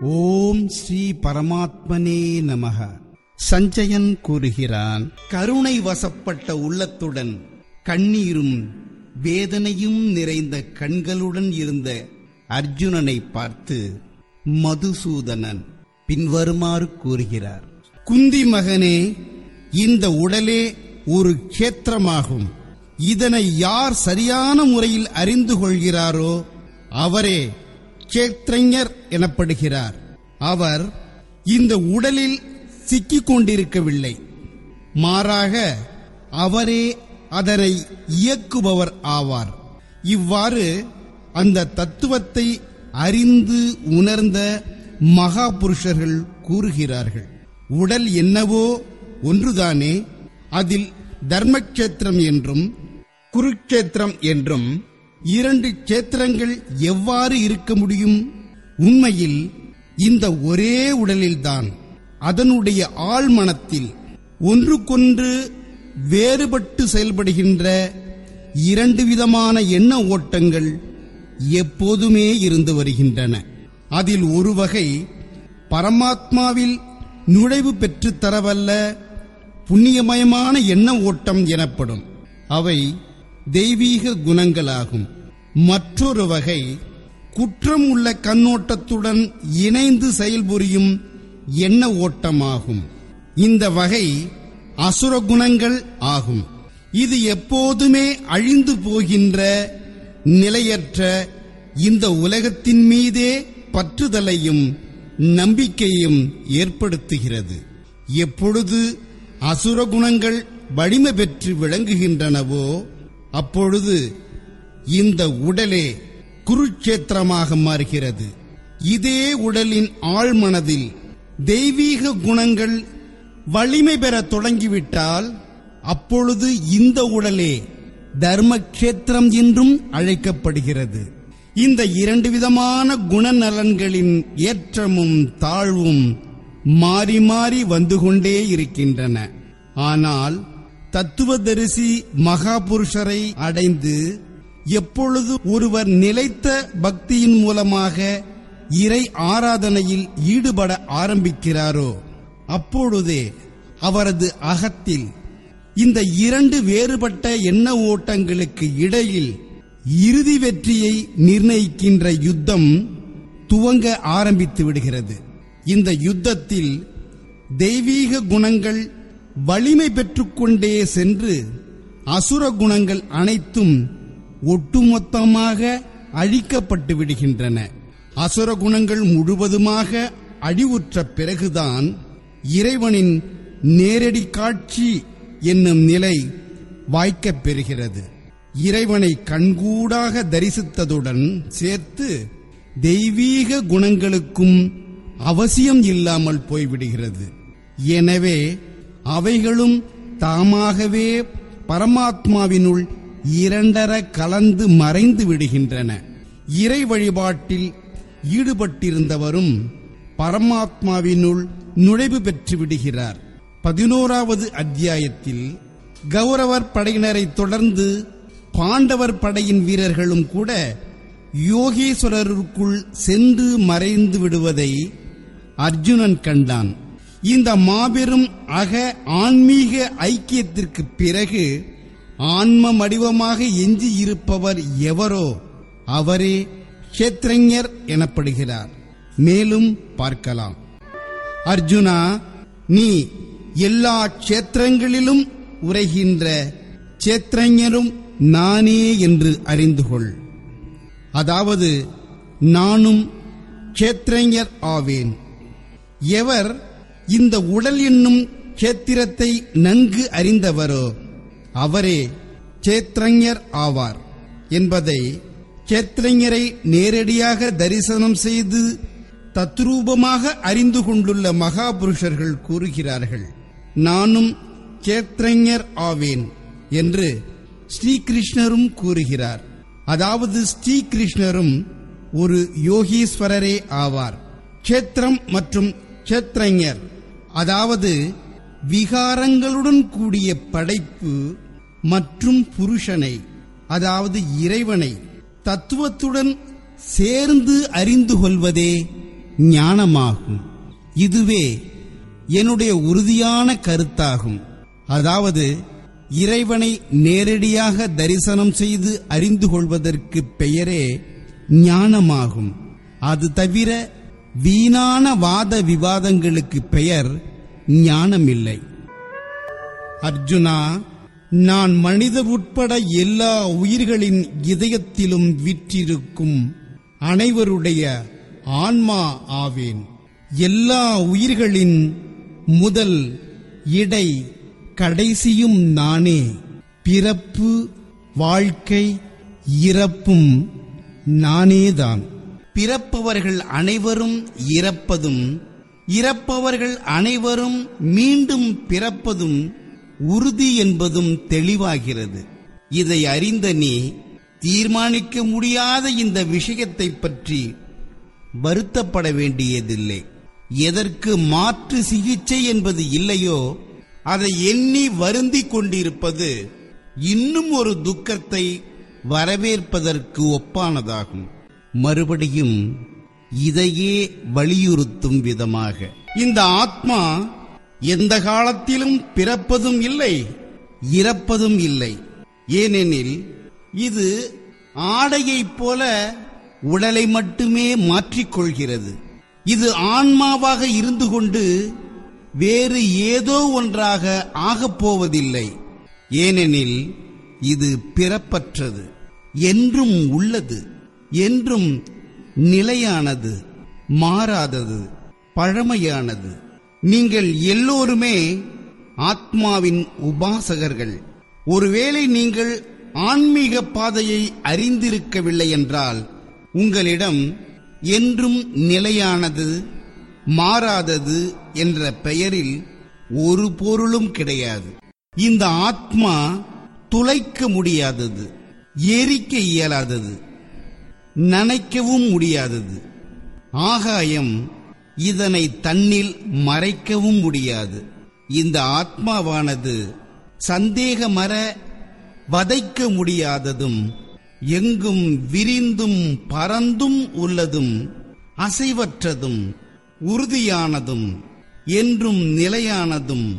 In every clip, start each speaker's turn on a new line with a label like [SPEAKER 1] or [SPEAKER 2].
[SPEAKER 1] ஓம் ஸ்ரீ பரமாத்மனே நமக. சஞ்சயன் கூறுகிறான் கருணை வசப்பட்ட உள்ளத்துடன் கண்ணீரும் வேதனையும் நிறைந்த கண்களுடன் இருந்த அர்ஜுனனை பார்த்து மதுசூதனன் பின்வருமாறு கூறுகிறார் குந்தி மகனே இந்த உடலே ஒரு கேத்திரமாகும். இதனை யார் சரியான முறையில் அறிந்து கொள்கிறாரோ அவரே கேத்திரஞர் எனப்படுகிறார். அவர் இந்த உடலில் சிக்கிக் கொண்டிருக்கவில்லை மாறாக அவரே அதனை இயக்குபவர் ஆவார். இவ்வாறு அந்த தத்துவத்தை அறிந்து உணர்ந்த மகா புருஷர்கள் கூறுகிறார்கள். உடல் என்னவோ ஒன்றுதானே அதில் தர்மக்ஷேத்திரம் என்றும் குருக்ஷேத்திரம் என்றும் இரண்டு கஷேத்திரங்கள் எவ்வாறு இருக்க முடியும்? உண்மையில் இந்த ஒரே உடலில்தான். அதனுடைய ஆழ்மனத்தில் ஒன்றுக்கொன்று வேறுபட்டு செயல்படுகின்ற இரண்டு விதமான எண்ண ஓட்டங்கள் எப்போதுமே இருந்து வருகின்றன. அதில் ஒரு வகை பரமாத்மாவில் நுழைவு பெற்றுத்தரவல்ல புண்ணியமயமான எண்ண ஓட்டம் எனப்படும். அவை தெய்வீக குணங்களாகும். மற்றொரு வகை குற்றம் உள்ள கண்ணோட்டத்துடன் இணைந்து செயல்புரியும் எண்ண ஓட்டமாகும். இந்த வகை அசுர குணங்கள் ஆகும். இது எப்போதுமே அழிந்து போகின்ற நிலையற்ற இந்த உலகத்தின் மீதே பற்றுதலையும் நம்பிக்கையும் ஏற்படுத்துகிறது. எப்பொழுது அசுர குணங்கள் வலிமை பெற்று விளங்குகின்றனவோ அப்பொழுது இந்த உடலே குருட்சேத்திரமாக மாறுகிறது. இதே உடலின் ஆழ்மனதில் தெய்வீக குணங்கள் வலிமை பெற தொடங்கிவிட்டால் அப்பொழுது இந்த உடலே தர்மக்ஷேத்திரம் என்றும் அழைக்கப்படுகிறது. இந்த இரண்டு விதமான குணநலன்களின் ஏற்றமும் தாழ்வும் மாறி மாறி வந்து கொண்டே இருக்கின்றன. ஆனால் தத்துவதரிசி மகாபுருஷரை அடைந்து எப்பொழுது ஒருவர் நிலைத்த பக்தியின் மூலமாக இறை ஆராதனையில் ஈடுபட ஆரம்பிக்கிறாரோ அப்பொழுதே அவரது அகத்தில் இந்த இரண்டு வேறுபட்ட எண்ண ஓட்டங்களுக்கு இடையில் இறுதி வெற்றியை நிர்ணயிக்கின்ற யுத்தம் துவங்க ஆரம்பித்து விடுகிறது. இந்த யுத்தத்தில் தெய்வீக குணங்கள் வலிமை பெற்றுக்கொண்டே சென்று அசுர குணங்கள் அனைத்தும் ஒட்டுமொத்தமாக அழிக்கப்பட்டு விடுகின்றன. அசுர குணங்கள் முழுவதுமாக அழிவுற்ற பிறகுதான் இறைவனின் நேரடி காட்சி என்னும் நிலை வாய்க்கப் பெறுகிறது. இறைவனை கண்கூடாக தரிசித்ததுடன் சேர்த்து தெய்வீக குணங்களுக்கும் அவசியம் இல்லாமல் போய்விடுகிறது. எனவே அவைகளும் தாமாகவே பரமாத்மாவினுள் இரண்டர கலந்து மறைந்து விடுகின்றன. இறை வழிபாட்டில் ஈடுபட்டிருந்தவரும் பரமாத்மாவினுள் நுழைவு பெற்று விடுகிறார். பதினோராவது அத்தியாயத்தில் கௌரவர் படையினரை தொடர்ந்து பாண்டவர் படையின் வீரர்களும் கூட யோகேஸ்வரருக்குள் சென்று மறைந்து விடுவதை அர்ஜுனன் கண்டான். இந்த மாபெரும் அக ஆன்மீக ஐக்கியத்திற்கு பிறகு ஆன்ம வடிவமாக எஞ்சி இருப்பவர் எவரோ அவரே கஷேத்திரஞர் எனப்படுகிறார். மேலும் பார்க்கலாம். அர்ஜுனா நீ எல்லா க்ஷேத்திரங்களிலும் உரைகின்ற சேத்திரஞரும் நானே என்று அறிந்து கொள். அதாவது நானும் க்ஷேத்திரஞர் ஆவேன். எவர் இந்த உடல் என்னும் கேத்திரத்தை நன்கு அறிந்தவரோ அவரே சேத்ரஞர் ஆவார் என்பதை சேத்திரஞரை நேரடியாக தரிசனம் செய்து தத்ரூபமாக அறிந்து கொண்டுள்ள மகாபுருஷர்கள் கூறுகிறார்கள் நானும் சேத்திரஞர் ஆவேன் என்று ஸ்ரீகிருஷ்ணரும் கூறுகிறார். அதாவது ஸ்ரீகிருஷ்ணரும் ஒரு யோகீஸ்வரரே ஆவார். கேத்திரம் மற்றும் க்ஷேத்திரஞர் அதாவது விகாரங்களுடன் கூடிய படைப்பு மற்றும் புருஷனை அதாவது இறைவனை தத்துவத்துடன் சேர்ந்து அறிந்து கொள்வதே ஞானமாகும். இதுவே என்னுடைய உறுதியான கருத்தாகும். அதாவது இறைவனை நேரடியாக தரிசனம் செய்து அறிந்து கொள்வதற்கு பெயரே ஞானமாகும். அது தவிர வீணான வாத விவாதங்களுக்கு பெயர் ஞானமில்லை. அர்ஜுனா நான் மனிதர் உட்பட எல்லா உயிர்களின் இதயத்திலும் விற்றிருக்கும் அனைவருடைய ஆன்மா ஆவேன். எல்லா உயிர்களின் முதல் இடை கடைசியும் நானே. பிறப்பு வாழ்க்கை இறப்பும் நானேதான். பிறப்பவர்கள் அனைவரும் இறப்பதும் இறப்பவர்கள் அனைவரும் மீண்டும் பிறப்பதும் உறுதி என்பதும் தெளிவாகிறது. இதை அறிந்த நீ தீர்மானிக்க முடியாத இந்த விஷயத்தை பற்றி வருத்தப்பட வேண்டியதில்லை. எதற்கு மாற்று சிகிச்சை என்பது இல்லையோ அதை எண்ணி வருந்திக் கொண்டிருப்பது இன்னும் ஒரு துக்கத்தை வரவேற்பதற்கு ஒப்பானதாகும். மறுபடியும் இதையே வலியுறுத்தும் விதமாக. இந்த ஆத்மா எந்த காலத்திலும் பிறப்பதும் இல்லை இறப்பதும் இல்லை. ஏனெனில் இது ஆடையைப் போல உடலை மட்டுமே மாற்றிக்கொள்கிறது. இது ஆன்மாவாக இருந்து கொண்டு வேறு ஏதோ ஒன்றாக ஆகப் போவதில்லை. ஏனெனில் இது பிறப்பற்றது. என்றும் உள்ளது. என்றும் நிலையானது மாறாதது பழமையானது. நீங்கள் எல்லோருமே ஆத்மாவின் உபாசகர்கள். ஒருவேளை நீங்கள் ஆன்மீக பாதையை அறிந்திருக்கவில்லை என்றால் உங்களிடம் என்றும் நிலையானது மாறாதது என்ற பெயரில் ஒரு பொருளும் கிடையாது. இந்த ஆத்மா துளைக்க முடியாதது எரிக்க இயலாதது. நனைக்கவும் முடியாதது. ஆகாயம் இதனை தன்னில் மறைக்கவும் முடியாது. இந்த ஆத்மாவானது சந்தேகமற வதைக்க முடியாததும் எங்கும் விரிந்தும் பறந்தும் உள்ளதும் அசைவற்றதும் உறுதியானதும் என்றும் நிலையானதும்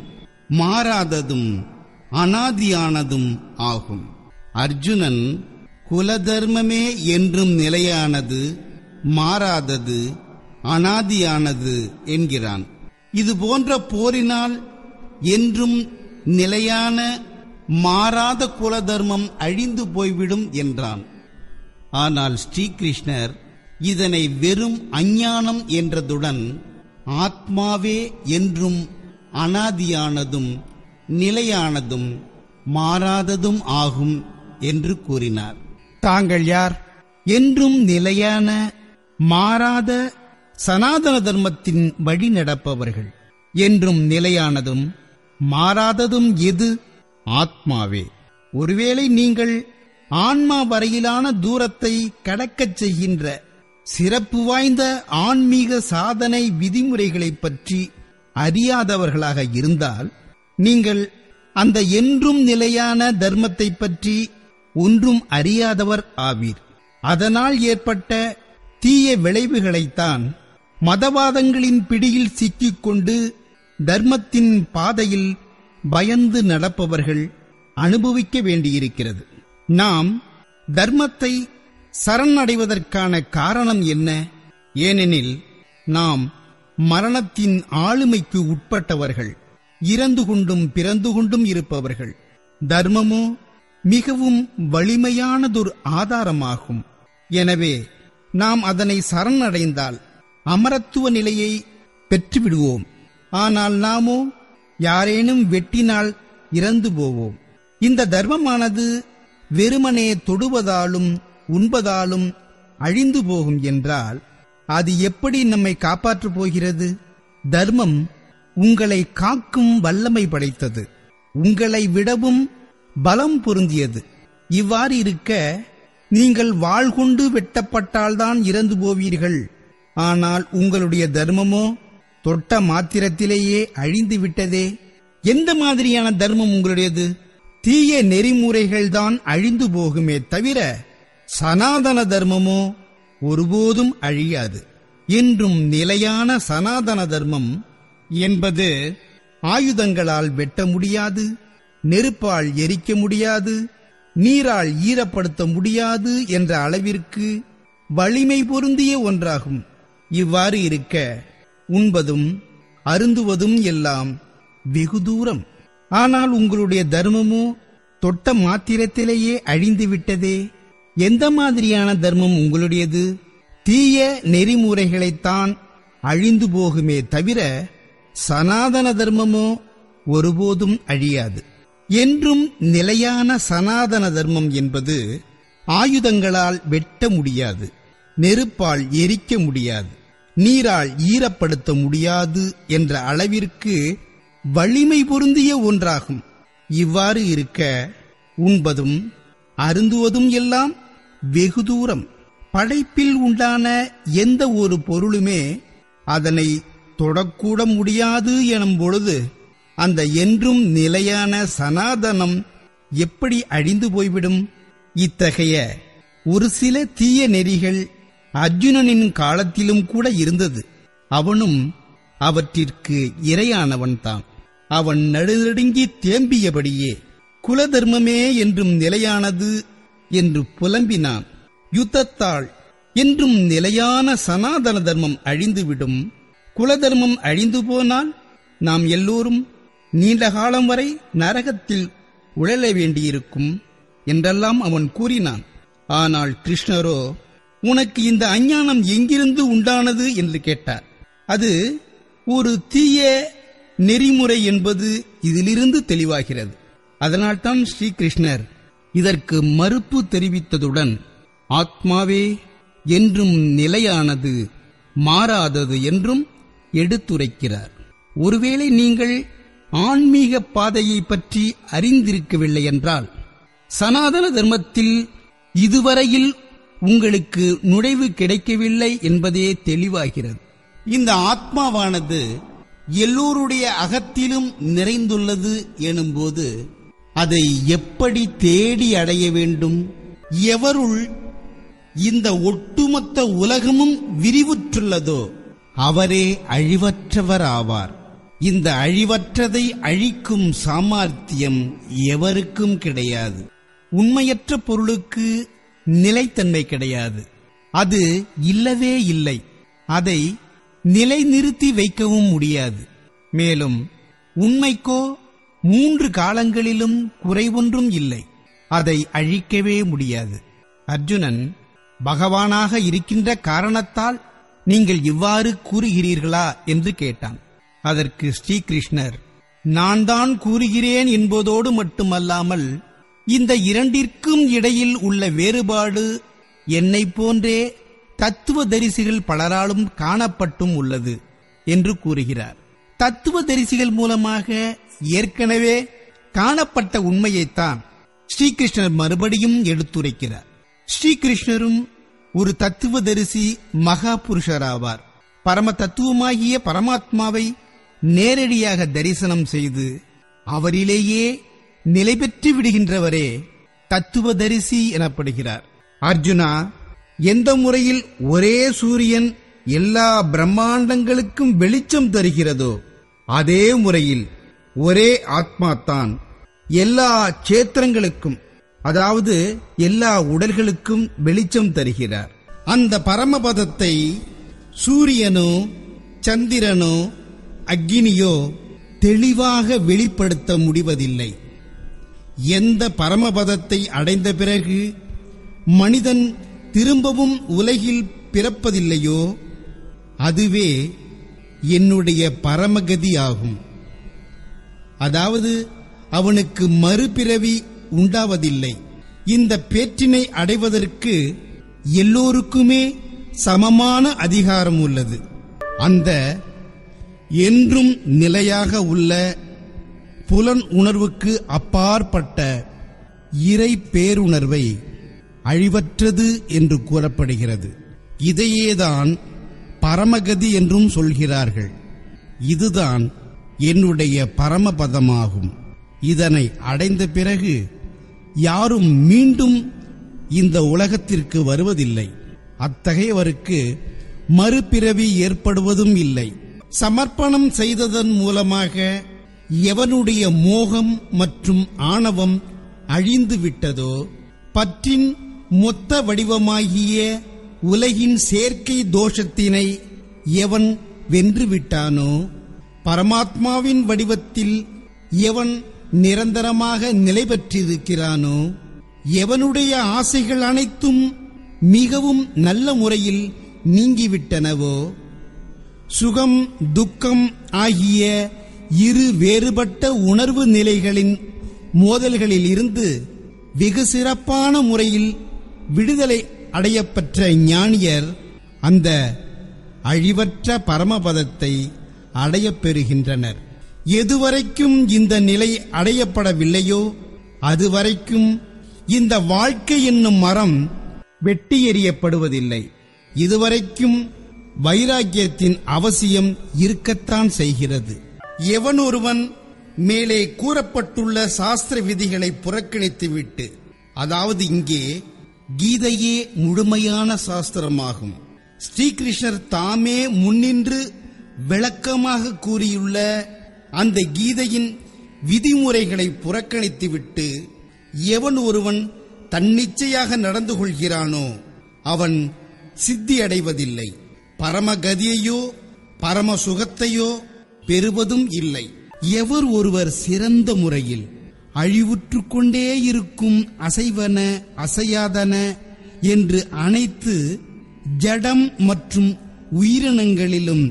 [SPEAKER 1] மாறாததும் அனாதியானதும் ஆகும். அர்ஜுனன் குலதர்மமே என்றும் நிலையானது மாறாதது அனாதியானது என்கிறான். இது போன்ற போரினால் என்றும் நிலையான மாறாத குலதர்மம் அழிந்து போய்விடும் என்றான். ஆனால் ஸ்ரீகிருஷ்ணர் இதனை வெறும் அஞ்ஞானம் என்றதுடன் ஆத்மாவே என்றும் அனாதியானதும் நிலையானதும் மாறாததும் ஆகும் என்று கூறினார். தாங்கள் யார்? என்றும் நிலையான மாறாத சனாதன தர்மத்தின் வழி நடப்பவர்கள். என்றும் நிலையானதும் மாறாததும் எது? ஆத்மாவே. ஒருவேளை நீங்கள் ஆன்மா வரையிலான தூரத்தை கடக்கச் செய்கின்ற சிறப்பு வாய்ந்த ஆன்மீக சாதனை விதிமுறைகளைப் பற்றி அறியாதவர்களாக இருந்தால் நீங்கள் அந்த என்றும் நிலையான தர்மத்தை பற்றி ஒன்றும் அறியாதவர் ஆவீர். அதனால் ஏற்பட்ட தீய விளைவுகளைத்தான் மதவாதங்களின் பிடியில் சிக்கிக்கொண்டு தர்மத்தின் பாதையில் பயந்து நடப்பவர்கள் அனுபவிக்க வேண்டியிருக்கிறது. நாம் தர்மத்தை சரணடைவதற்கான காரணம் என்ன? ஏனெனில் நாம் மரணத்தின் ஆளுமைக்கு உட்பட்டவர்கள் இறந்து கொண்டும் பிறந்து கொண்டும் இருப்பவர்கள். தர்மமோ மிகவும் வலிமையானதொரு ஆதாரமாகும். எனவே நாம் அதனை சரணடைந்தால் அமரத்துவ நிலையை பெற்றுவிடுவோம். ஆனால் நாமோ யாரேனும் வெட்டினால் இறந்து போவோம். இந்த தர்மமானது வெறுமனே தொடுவதாலும் உண்பதாலும் அழிந்து போகும் என்றால் அது எப்படி நம்மை காப்பாற்றப் போகிறது? தர்மம் உங்களை காக்கும் வல்லமை படைத்தது. உங்களை விடவும் பலம் பொருந்தியது. இவ்வாறு இருக்க நீங்கள் வாழ் கொண்டு வெட்டப்பட்டால்தான் இறந்து போவீர்கள். ஆனால் உங்களுடைய தர்மமோ தொட்ட மாத்திரத்திலேயே அழிந்து விட்டதே. எந்த மாதிரியான தர்மம் உங்களுடையது? தீய நெறிமுறைகள்தான் அழிந்து போகுமே தவிர சனாதன தர்மமோ ஒருபோதும் அழியாது. என்றும் நிலையான சனாதன தர்மம் என்பது ஆயுதங்களால் வெட்ட முடியாது. நெருப்பால் எரிக்க முடியாது நீரால் ஈரப்படுத்த முடியாது என்ற அளவிற்கு வலிமை பொருந்திய ஒன்றாகும். இவ்வாறு இருக்க உண்பதும் அருந்துவதும் எல்லாம் வெகு தூரம். ஆனால் உங்களுடைய தர்மமோ தொட்ட மாத்திரத்திலேயே அழிந்து விட்டதே. எந்த மாதிரியான தர்மம் உங்களுடையது? தீய நெறிமுறைகளைத்தான் அழிந்து போகுமே தவிர சனாதன தர்மமோ ஒருபோதும் அழியாது. என்றும் நிலையான சனாதன தர்மம் என்பது ஆயுதங்களால் வெட்ட முடியாது நெருப்பால் எரிக்க முடியாது நீரால் ஈரப்படுத்த முடியாது என்ற அளவிற்கு வலிமை பொருந்திய ஒன்றாகும். இவ்வாறு இருக்க உண்பதும் அருந்துவதும் எல்லாம் வெகு தூரம். படைப்பில் உண்டான எந்த ஒரு பொருளுமே அதனை தொடக்கூட முடியாது எனும் பொழுது அந்த என்றும் நிலையான சனாதனம் எப்படி அழிந்து போய்விடும்? இத்தகைய ஒரு சில தீய நெறிகள் அர்ஜுனனின் காலத்திலும் கூட இருந்தது. அவனும் அவற்றிற்கு இரையானவன்தான் அவன் நடுநடுங்கி தேம்பியபடியே குலதர்மமே என்றும் நிலையானது என்று புலம்பினான். யுத்தத்தால் என்றும் நிலையான சனாதன தர்மம் அழிந்துவிடும். குலதர்மம் அழிந்து போனால் நாம் எல்லோரும் நீண்ட காலம் வரை நரகத்தில் உழல வேண்டியிருக்கும் என்றெல்லாம் அவன் கூறினான். ஆனால் கிருஷ்ணரோ உனக்கு இந்த அஞ்ஞானம் எங்கிருந்து உண்டானது என்று கேட்டார். அது ஒரு தீய நெறிமுறை என்பது இதிலிருந்து தெளிவாகிறது. அதனால்தான் ஸ்ரீகிருஷ்ணர் இதற்கு மறுப்பு தெரிவித்ததுடன் ஆத்மாவே என்றும் நிலையானது மாறாதது என்றும் எடுத்துரைக்கிறார். ஒருவேளை நீங்கள் ஆன்மீக பாதையை பற்றி அறிந்திருக்கவில்லை என்றால் சனாதன தர்மத்தில் இதுவரையில் உங்களுக்கு நுழைவு கிடைக்கவில்லை என்பதே தெளிவாகிறது. இந்த ஆத்மாவானது எல்லோருடைய அகத்திலும் நிறைந்துள்ளது எனும்போது அதை எப்படி தேடி அடைய வேண்டும்? எவருள் இந்த ஒட்டுமொத்த உலகமும் விரிவுற்றுள்ளதோ அவரே அழிவற்றவர் ஆவார் இந்த அழிவற்றதை அழிக்கும் சாமர்த்தியம் எவருக்கும் கிடையாது. உண்மையற்ற பொருளுக்கு நிலைத்தன்மை கிடையாது. அது இல்லவே இல்லை. அதை நிலைநிறுத்தி வைக்கவும் முடியாது. மேலும் உண்மைக்கோ மூன்று காலங்களிலும் குறைவொன்றும் இல்லை. அதை அழிக்கவே முடியாது. அர்ஜுனன் பகவானாக இருக்கின்ற காரணத்தால் நீங்கள் இவ்வாறு கூறுகிறீர்களா? என்று கேட்டான். அதற்கு ஸ்ரீகிருஷ்ணர் நான் தான் கூறுகிறேன் என்பதோடு மட்டுமல்லாமல் இந்த இரண்டிற்கும் இடையில் உள்ள வேறுபாடு என்னை போன்றே தத்துவ தரிசிகள் பலராலும் காணப்பட்டும் உள்ளது என்று கூறுகிறார். தத்துவ தரிசிகள் மூலமாக ஏற்கனவே காணப்பட்ட உண்மையைத்தான் ஸ்ரீகிருஷ்ணர் மறுபடியும் எடுத்துரைக்கிறார். ஸ்ரீகிருஷ்ணரும் ஒரு தத்துவதரிசி மகா புருஷராவார் பரம தத்துவமாகிய பரமாத்மாவை நேரடியாக தரிசனம் செய்து அவரிலேயே நிலை பெற்று விடுகின்றவரே தத்துவதரிசி எனப்படுகிறார். அர்ஜுனா எந்த முறையில் ஒரே சூரியன் எல்லா பிரம்மாண்டங்களுக்கும் வெளிச்சம் தருகிறதோ அதே முறையில் ஒரே ஆத்மா தான் எல்லா சேத்திரங்களுக்கும் அதாவது எல்லா உடல்களுக்கும் வெளிச்சம் தருகிறார். அந்த பரமபதத்தை சூரியனோ சந்திரனோ அக்னியோ தெளிவாக வெளிப்படுத்த முடிவதில்லை. எந்த பரமபதத்தை அடைந்த பிறகு மனிதன் திரும்பவும் உலகில் பிறப்பதில்லையோ அதுவே என்னுடைய பரமகதி ஆகும். அதாவது அவனுக்கு மறுபிறவி உண்டாவதில்லை. இந்த பேற்றினை அடைவதற்கு எல்லோருக்குமே சமமான அதிகாரம் உள்ளது. அந்த என்றும் நிலையாக உள்ள புலன் உணர்வுக்கு அப்பாற்பட்ட இறை பேருணர்வை அழிவற்றது என்று கூறப்படுகிறது. இதையேதான் பரமகதி என்றும் சொல்கிறார்கள். இதுதான் என்னுடைய பரமபதமாகும். இதனை அடைந்த பிறகு யாரும் மீண்டும் இந்த உலகத்திற்கு வருவதில்லை. அத்தகையவருக்கு மறுபிறவி ஏற்படுவதும் இல்லை. சமர்ப்பணம் செய்ததன் மூலமாக எவனுடைய மோகம் மற்றும் ஆணவம் அழிந்து விட்டதோ பற்றின் மொத்த வடிவமாகிய உலகின் சேர்க்கை தோஷத்தினை எவன் வென்று விட்டானோ பரமாத்மாவின் வடிவத்தில் எவன் நிரந்தரமாக நிலை பெற்றிருக்கிறானோ எவனுடைய ஆசைகள் அனைத்தும் மிகவும் நல்ல முறையில் நீங்கிவிட்டனவோ சுகம் துக்கம் ஆகிய இரு வேறுபட்ட உணர்வு நிலைகளின் மோதல்களில் இருந்து வெகு சிறப்பான முறையில் விடுதலை அடையப்பெற்ற ஞானியர் அந்த அழிவற்ற பரமபதத்தை அடையப் பெறுகின்றனர். எதுவரைக்கும் இந்த நிலை அடையப்படவில்லையோ அதுவரைக்கும் இந்த வாழ்க்கை என்னும் மரம் வெட்டி எறியப்படுவதில்லை இதுவரைக்கும் வைராக்கியத்தின் அவசியம் இருக்கத்தான் செய்கிறது. எவன் ஒருவன் மேலே கூறப்பட்டுள்ள சாஸ்திர விதிகளை புறக்கணித்துவிட்டு அதாவது இங்கே கீதையே முழுமையான சாஸ்திரமாகும். ஸ்ரீகிருஷ்ணர் தாமே முன்னின்று விளக்கமாக கூறியுள்ள அந்த கீதையின் விதிமுறைகளை புறக்கணித்துவிட்டு எவன் ஒருவன் தன்னிச்சையாக நடந்து கொள்கிறானோ அவன் சித்தியடைவதில்லை. பரமகதியையோ பரம சுகத்தையோ பெறுவதும் இல்லை. எவர் ஒருவர் சிறந்த முறையில் அழிவுற்று கொண்டே இருக்கும் அசைவன அசையாதன என்று அனைத்து ஜடம் மற்றும் உயிரினங்களிலும்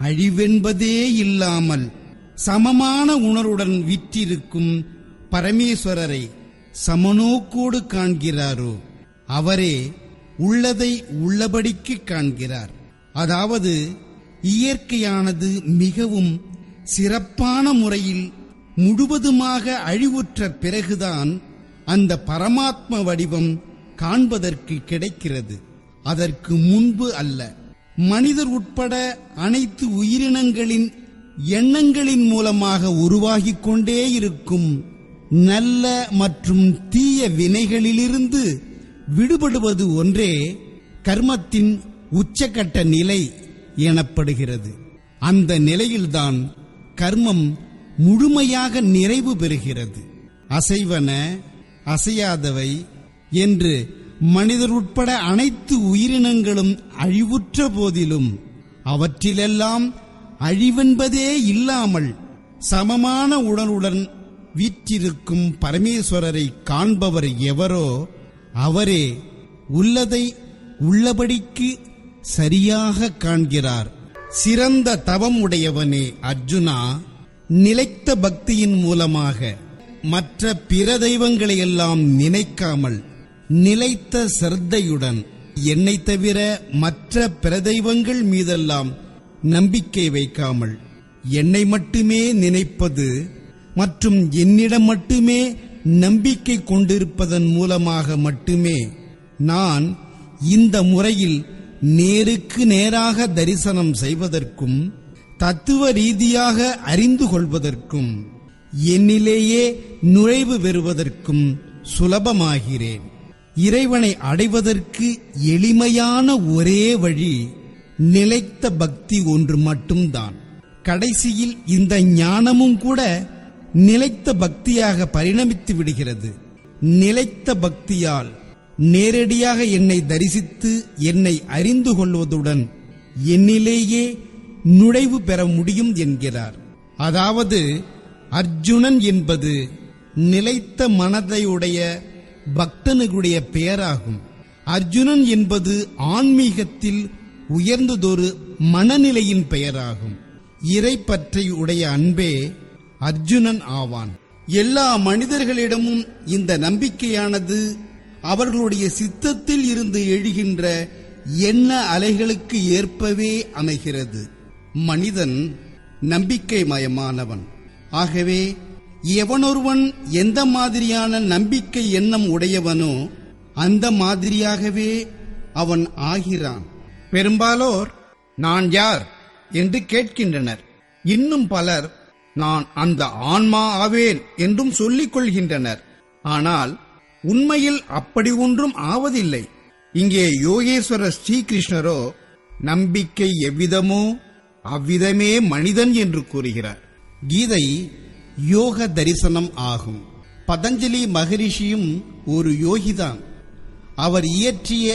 [SPEAKER 1] அழிவென்பதே இல்லாமல் சமமான உணர்வுடன் விற்றிருக்கும் பரமேஸ்வரரை சமநோக்கோடு காண்கிறாரோ அவரே உள்ளதை உள்ளபடிக்கு காண்கிறார். அதாவது இயற்கையானது மிகவும் சிறப்பான முறையில் முழுவதுமாக அழிவுற்ற பிறகுதான் அந்த பரமாத்ம வடிவம் காண்பதற்கு கிடைக்கிறது. அதற்கு முன்பு அல்ல. மனிதர் உட்பட அனைத்து உயிரினங்களின் எண்ணங்களின் மூலமாக உருவாகிக் கொண்டே இருக்கும் நல்ல மற்றும் தீய வினைகளிலிருந்து விடுபடுவது ஒன்றே கர்மத்தின் உச்சகட்ட நிலை எனப்படுகிறது. அந்த நிலையில்தான் கர்மம் முழுமையாக நிறைவு பெறுகிறது. அசைவன அசையாதவை என்று மனிதர் உட்பட அனைத்து உயிரினங்களும் அழிவுற்ற போதிலும் அவற்றிலெல்லாம் அழிவென்பதே இல்லாமல் சமமான உடனுடன் வீற்றிருக்கும் பரமேஸ்வரரை காண்பவர் எவரோ அவரே உள்ளதை உள்ளபடிக்கு சரியாக காண்கிறார். சிறந்த தவம் உடையவனே அர்ஜுனா நிலைத்த பக்தியின் மூலமாக மற்ற பிற தெய்வங்களை எல்லாம் நினைக்காமல் நிலைத்த சர்தையுடன் என்னை தவிர மற்ற பிற தெய்வங்கள் மீதெல்லாம் நம்பிக்கை வைக்காமல் என்னை மட்டுமே நினைப்பது மற்றும் என்னிடம் மட்டுமே நம்பிக்கை கொண்டிருப்பதன் மூலமாக மட்டுமே நான் இந்த முறையில் நேருக்கு நேராக தரிசனம் செய்வதற்கும் தத்துவ ரீதியாக அறிந்து கொள்வதற்கும் என்னிலேயே நுழைவு பெறுவதற்கும் சுலபமாகிறேன். இறைவனை அடைவதற்கு எளிமையான ஒரே வழி நிலைத்த பக்தி ஒன்று மட்டும்தான். கடைசியில் இந்த ஞானமும் கூட நிலைத்த பக்தியாக பரிணமித்து விடுகிறது. நிலைத்த பக்தியால் நேரடியாக என்னை தரிசித்து என்னை அறிந்து கொள்வதுடன் என்னிலேயே நுழைவு பெற முடியும் என்கிறார். அதாவது அர்ஜுனன் என்பது நிலைத்த மனதையுடைய பக்தனுடைய பெயராகும். அர்ஜுனன் என்பது ஆன்மீகத்தில் உயர்ந்ததொரு மனநிலையின் பெயராகும். இறை பற்றை உடைய அன்பே அர்ஜுனன் ஆவான். எல்லா மனிதர்களிடமும் இந்த நம்பிக்கையானது அவர்களுடைய சித்தத்தில் இருந்து எழுகின்ற எண்ண அலைகளுக்கு ஏற்பவே அமைகிறது. மனிதன் நம்பிக்கை மயமானவன். ஆகவே எவனொருவன் எந்த மாதிரியான நம்பிக்கை எண்ணம் உடையவனோ அந்த மாதிரியாகவே அவன் ஆகிறான். பெரும்பாலோர் நான் யார்? என்று கேட்கின்றனர். இன்னும் பலர் நான் அந்த ஆன்மா ஆவேன் என்றும் சொல்லிக் கொள்கின்றனர். ஆனால் உண்மையில் அப்படி ஒன்றும் ஆவதில்லை. இங்கே யோகேஸ்வரர் ஸ்ரீகிருஷ்ணரோ நம்பிக்கை எவ்விதமோ அவ்விதமே மனிதன் என்று கூறுகிறார். கீதை யோக தரிசனம் ஆகும். பதஞ்சலி மகரிஷியும் ஒரு யோகிதான். அவர் இயற்றிய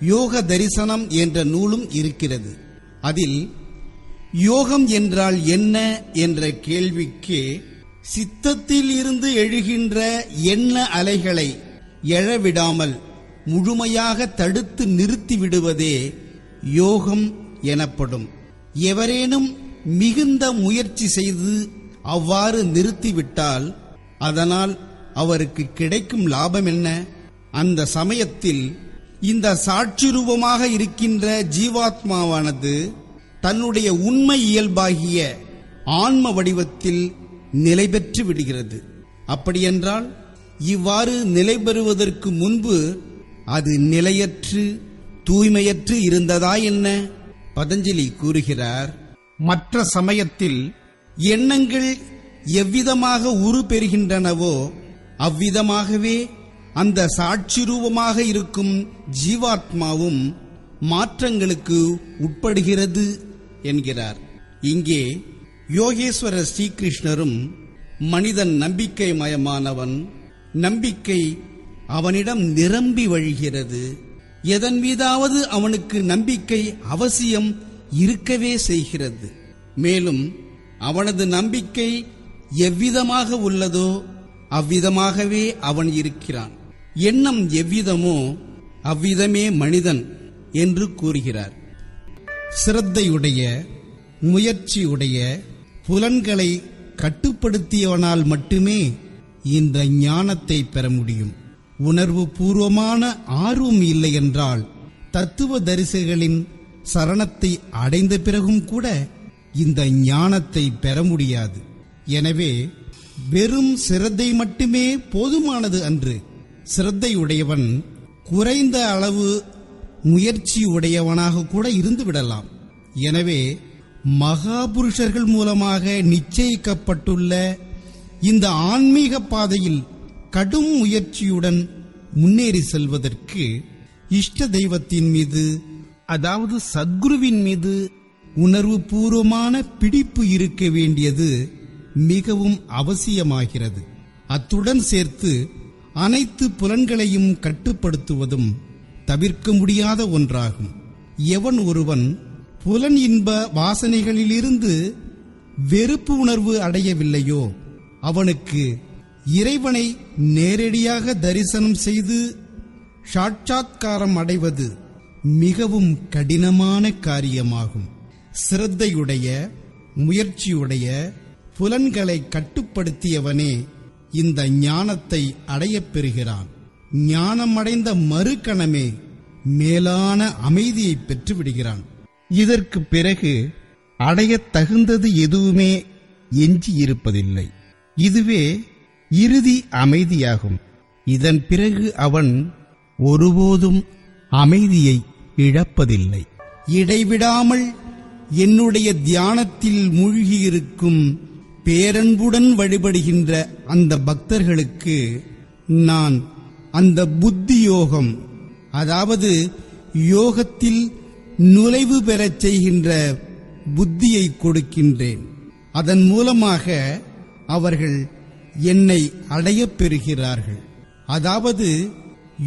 [SPEAKER 1] யோக தரிசனம் என்ற நூலும் இருக்கிறது. அதில் யோகம் என்றால் என்ன என்ற கேள்விக்கு சித்தத்தில் இருந்து எழுகின்ற எண்ண அலைகளை எழவிடாமல் முழுமையாக தடுத்து நிறுத்தி விடுவதே யோகம் எனப்படும். எவரேனும் மிகுந்த முயற்சி செய்து அவ்வாறு நிறுத்திவிட்டால் அதனால் அவருக்கு கிடைக்கும் லாபம் என்ன? அந்த சமயத்தில் இந்த சாட்சி ரூபமாக இருக்கின்ற ஜீவாத்மாவானது தன்னுடைய உண்மை இயல்பாகிய ஆன்ம வடிவத்தில் நிலை பெற்று விடுகிறது. அப்படியென்றால் இவ்வாறு நிலை பெறுவதற்கு முன்பு அது நிலையற்று தூய்மையற்று இருந்ததா என்ன? பதஞ்சலி கூறுகிறார் மற்ற சமயத்தில் எண்ணங்கள் எவ்விதமாக உரு பெறுகின்றனவோ அவ்விதமாகவே அந்த சாட்சி ரூபமாக இருக்கும் ஜீவாத்மாவும் மாற்றங்களுக்கு உட்படுகிறது என்கிறார். இங்கே யோகேஸ்வரர் ஸ்ரீகிருஷ்ணரும் மனிதன் நம்பிக்கை மயமானவன் நம்பிக்கை அவனிடம் நிரம்பி வழிகிறது. எதன் மீதாவது அவனுக்கு நம்பிக்கை அவசியம் இருக்கவே செய்கிறது. மேலும் அவனது நம்பிக்கை எவ்விதமாக உள்ளதோ அவ்விதமாகவே அவன் இருக்கிறான். எண்ணம் எவ்விதமோ அவ்விதமே மனிதன் என்று கூறுகிறார். சிரத்தையுடைய முயற்சியுடைய புலன்களை கட்டுப்படுத்தியவனால் மட்டுமே இந்த ஞானத்தை பெற முடியும். உணர்வு பூர்வமான ஆர்வம் இல்லை என்றால் தத்துவ தரிசிகளின் சரணத்தை அடைந்த பிறகும் கூட இந்த ஞானத்தை பெற முடியாது. எனவே வெறும் சிரத்தை மட்டுமே போதுமானது அன்று. சிரத்தையுடையவன் குறைந்த அளவு முயற்சி உடையவனாக கூட இருந்து விடலாம் எனவே மகாபுருஷர்கள் மூலமாக நிச்சயிக்கப்பட்டுள்ள இந்த ஆன்மீக பாதையில் கடும் முயற்சியுடன் முன்னேறி செல்வதற்கு இஷ்ட தெய்வத்தின் மீது அதாவது சத்குருவின் மீது உணர்வு பூர்வமான பிடிப்பு இருக்க வேண்டியது மிகவும் அவசியமாகிறது. அத்துடன் சேர்த்து அனைத்து புலன்களையும் கட்டுப்படுத்துவதும் தவிர்க்க முடியாத ஒன்றாகும். எவன் ஒருவன் புலன் இன்ப வாசனைகளிலிருந்து வெறுப்பு உணர்வு அடையவில்லையோ? அவனுக்கு இறைவனை நேரடியாக தரிசனம் செய்து சாட்சாத்காரம் அடைவது மிகவும் கடினமான காரியமாகும். சிரத்தையுடைய முயற்சியுடைய புலன்களை கட்டுப்படுத்தியவனே இந்த ஞானத்தை அடையப் பெறுகிறான். ஞானமடைந்த மறுகணமே மேலான அமைதியை பெற்று விடுகிறான் இதற்கு பிறகு அடையத் தகுந்தது எதுவுமே எஞ்சி இருப்பதில்லை. இதுவே இறுதி அமைதியாகும். இதன் பிறகு அவன் ஒருபோதும் அமைதியை இழப்பதில்லை. இடைவிடாமல் என்னுடைய தியானத்தில் மூழ்கியிருக்கும் பேரன்புடன் வழிபடுகின்ற அந்த பக்தர்களுக்கு நான் அந்த புத்தி யோகம் அதாவது யோகத்தில் நுழைவு பெறச் செய்கின்ற புத்தியை கொடுக்கின்றேன். அதன் மூலமாக அவர்கள் என்னை அடையப் பெறுகிறார்கள். அதாவது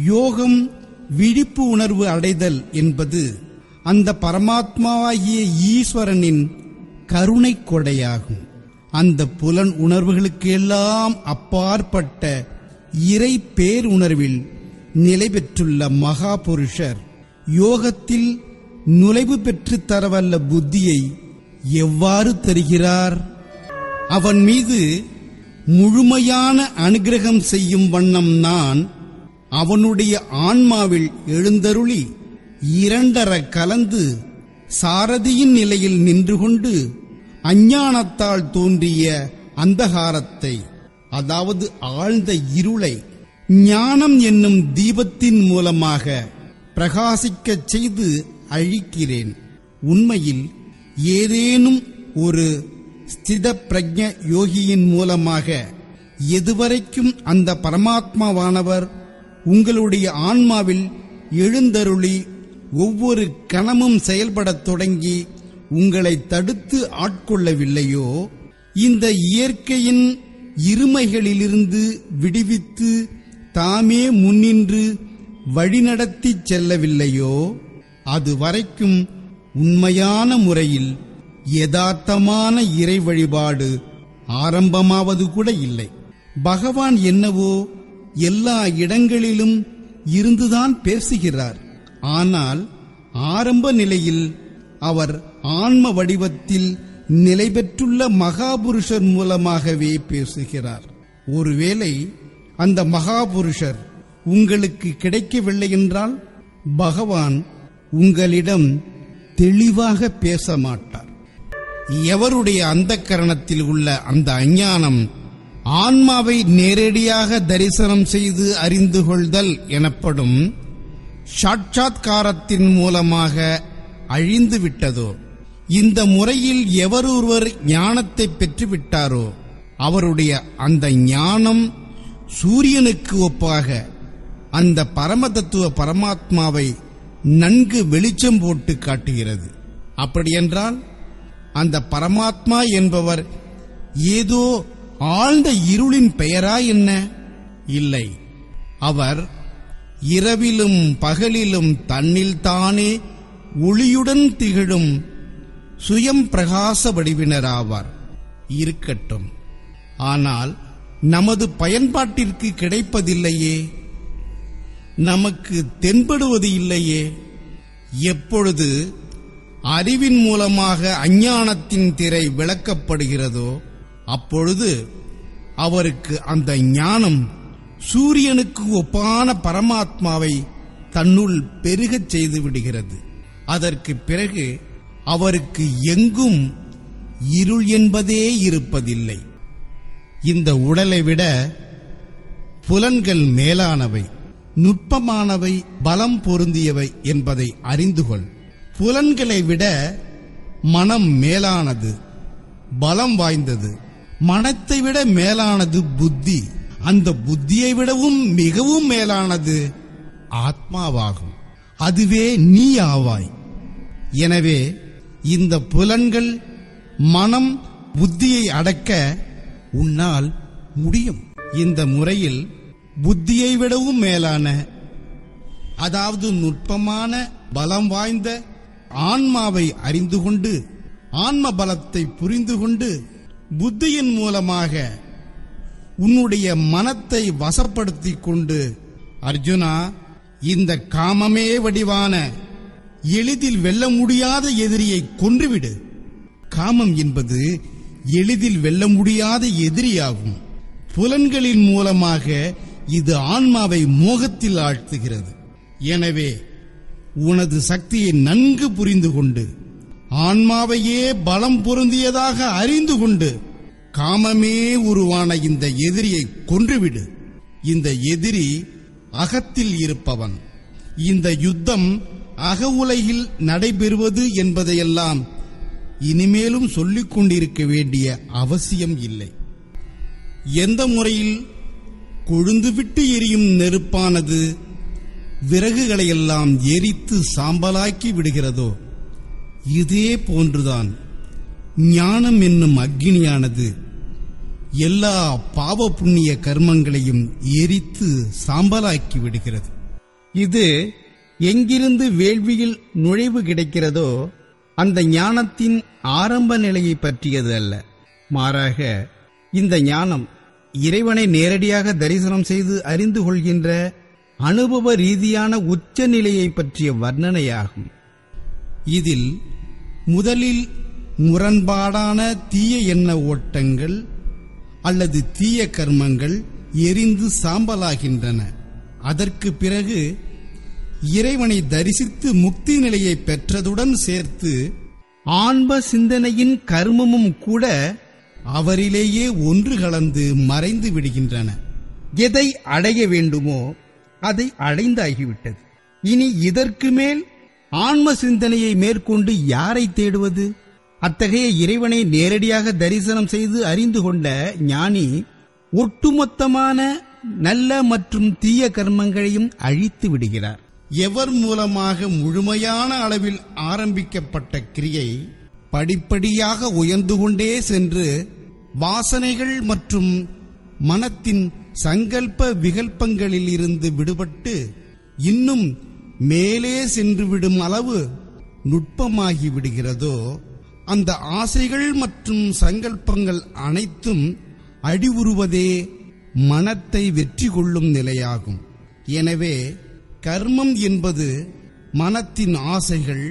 [SPEAKER 1] யோகம் விழிப்பு உணர்வு அடைதல் என்பது அந்த பரமாத்மாவாகிய ஈஸ்வரனின் கருணை கொடையாகும். அந்த புலன் உணர்வுகளுக்கு எல்லாம் அப்பாற்பட்ட இறை பேருணர்வில் நிலை பெற்றுள்ள மகா புருஷர் யோகத்தில் நுழைவு பெற்று தரவல்ல புத்தியை எவ்வாறு தருகிறார்? அவன் மீது முழுமையான அனுகிரகம் செய்யும் வண்ணம் நான் அவனுடைய ஆன்மாவில் எழுந்தருளி இரண்டர கலந்து சாரதியின் நிலையில் நின்று கொண்டு அஞ்ஞானத்தால் தோன்றிய அந்தகாரத்தை அதாவது ஆழ்ந்த இருளை ஞானம் என்னும் தீபத்தின் மூலமாக பிரகாசிக்கச் செய்து அழிக்கிறேன். உண்மையில் ஏதேனும் ஒரு ஸ்தித பிரஜ யோகியின் மூலமாக எதுவரைக்கும் அந்த பரமாத்மாவானவர் உங்களுடைய ஆன்மாவில் எழுந்தருளி ஒவ்வொரு கணமும் செயல்படத் தொடங்கி உங்களை தடுத்து ஆட்கொள்ளவில்லையோ? இந்த இயற்கையின் இருமைகளிலிருந்து விடுவித்து தாமே முன்னின்று வழிநடத்திச் செல்லவில்லையோ? அது வரைக்கும் உண்மையான முறையில் யதார்த்தமான இறை வழிபாடு ஆரம்பமாவது கூட இல்லை. பகவான் என்னவோ எல்லா இடங்களிலும் இருந்துதான் பேசுகிறார். ஆனால் ஆரம்ப நிலையில் அவர் ஆன்ம வடிவத்தில் நிலை பெற்றுள்ள மகாபுருஷர் மூலமாகவே பேசுகிறார். ஒருவேளை அந்த மகாபுருஷர் உங்களுக்கு கிடைக்கவில்லை என்றால் பகவான் உங்களிடம் தெளிவாக பேச மாட்டார் எவருடைய அந்த கரணத்தில் உள்ள அந்த அஞ்ஞானம் ஆன்மாவை நேரடியாக தரிசனம் செய்து அறிந்து கொள்தல் எனப்படும் சாட்சாத்காரத்தின் மூலமாக அழிந்து விட்டதோ? இந்த முறையில் எவரொருவர் ஞானத்தை பெற்றுவிட்டாரோ அவருடைய அந்த ஞானம் சூரியனுக்கு ஒப்பாக அந்த பரமதத்துவ பரமாத்மாவை நன்கு வெளிச்சம் போட்டு காட்டுகிறது. அப்படியென்றால் அந்த பரமாத்மா என்பவர் ஏதோ ஆழ்ந்த இருளின் பெயரா என்ன? இல்லை. அவர் இரவிலும் பகலிலும் தன்னில் தானே ஒளியுடன் திகழும் சுயம் பிரகாச வடிவினராவார். இருக்கட்டும். ஆனால் நமது பயன்பாட்டிற்கு கிடைப்பதில்லையே. நமக்கு தென்படுவது இல்லையே. எப்பொழுது அறிவின் மூலமாக அஞ்ஞானத்தின் திரை விளக்கப்படுகிறதோ அப்பொழுது அவருக்கு அந்த ஞானம் சூரியனுக்கு ஒப்பான பரமாத்மாவை தன்னுள் பெருகச் செய்து விடுகிறது. அதற்கு பிறகு அவருக்கு எங்கும் இருள் என்பதே இருப்பதில்லை. இந்த உடலை விட புலன்கள் மேலானவை. நுட்பமானவை பலம் பொருந்தியவை என்பதை அறிந்து கொள். புலன்களை விட மனம் மேலானது பலம் வாய்ந்தது. மனத்தை விட மேலானது புத்தி. அந்த புத்தியை விடவும் மிகவும் மேலானது ஆத்மாவாகும். அதுவே நீ ஆவாய். எனவே இந்த புலன்கள் மனம் புத்தியை அடக்க உன்னால் முடியும். இந்த முறையில் புத்தியை விடவும் மேலான அதாவது நுட்பமான பலம் வாய்ந்த ஆன்மாவை அறிந்து கொண்டு ஆன்ம பலத்தை புரிந்து கொண்டு புத்தியின் மூலமாக உன்னுடைய மனத்தை வசப்படுத்திக் கொண்டு அர்ஜுனா இந்த காமமே வடிவான எளிதில் வெல்ல முடியாத எதிரியை கொன்றுவிடு. காமம் என்பது எளிதில் வெல்ல முடியாத எதிரியாகும். புலன்களின் மூலமாக இது ஆன்மாவை மோகத்தில் ஆழ்த்துகிறது. எனவே உனது சக்தியை நன்கு புரிந்து கொண்டு ஆன்மாவையே பலம் பொருந்தியதாக அறிந்து கொண்டு காமமே உருவான இந்த எதிரியை கொன்றுவிடு. இந்த எதிரி அகத்தில் இருப்பவன். இந்த யுத்தம் அக உலகில் நடைபெறுவது என்பதையெல்லாம் இனிமேலும் சொல்லிக் கொண்டிருக்க வேண்டிய அவசியம் இல்லை. எந்த முறையில் கொழுந்துவிட்டு எரியும் நெருப்பானது விறகுகளையெல்லாம் எரித்து சாம்பலாக்கி விடுகிறதோ? இதே போன்றுதான் ஞானம் என்னும் அக்னியானது எல்லா பாவ புண்ணிய கர்மங்களையும் எரித்து சாம்பலாக்கி விடுகிறது. இது எங்கிருந்து வேள்வியில் நுழைவு கிடைக்கிறதோ அந்த ஞானத்தின் ஆரம்ப நிலையை பற்றியது அல்ல. மாறாக இந்த ஞானம் இறைவனை நேரடியாக தரிசனம் செய்து அறிந்து கொள்கின்ற அனுபவ ரீதியான உச்ச நிலையை பற்றிய வர்ணனையாகும். இதில் முதலில் முரண்பாடான தீய எண்ண ஓட்டங்கள் அல்லது தீய கர்மங்கள் எரிந்து சாம்பலாகின்றன. அதற்கு பிறகு இறைவனை தரிசித்து முக்தி நிலையை பெற்றதுடன் சேர்த்து ஆன்ம சிந்தனையின் கர்மமும் கூட அவரிலேயே ஒன்று கலந்து மறைந்து விடுகின்றன. எதை அடைய வேண்டுமோ அதை அடைந்தாகிவிட்டது. இனி இதற்கு மேல் ஆன்ம சிந்தனையை மேற்கொண்டு யாரை தேடுவது? அத்தகைய இறைவனை நேரடியாக தரிசனம் செய்து அறிந்து கொண்ட ஞானி ஒட்டுமொத்தமான நல்ல மற்றும் தீய கர்மங்களையும் அழித்து விடுகிறார். எவர் மூலமாக முழுமையான அளவில் ஆரம்பிக்கப்பட்ட கிரியை படிப்படியாக உயர்ந்து கொண்டே சென்று வாசனைகள் மற்றும் மனத்தின் சங்கல்ப விகல்பங்களில் இருந்து விடுபட்டு இன்னும் மேலே சென்று விடும் அளவு நுட்பமாகி விடுகிறதோ அந்த ஆசைகள் மற்றும் சங்கல்பங்கள் அனைத்தும் அடிவுறுவதே மனத்தை வெற்றி கொள்ளும் நிலையாகும். எனவே கர்மம் என்பது மனத்தின் ஆசைகள்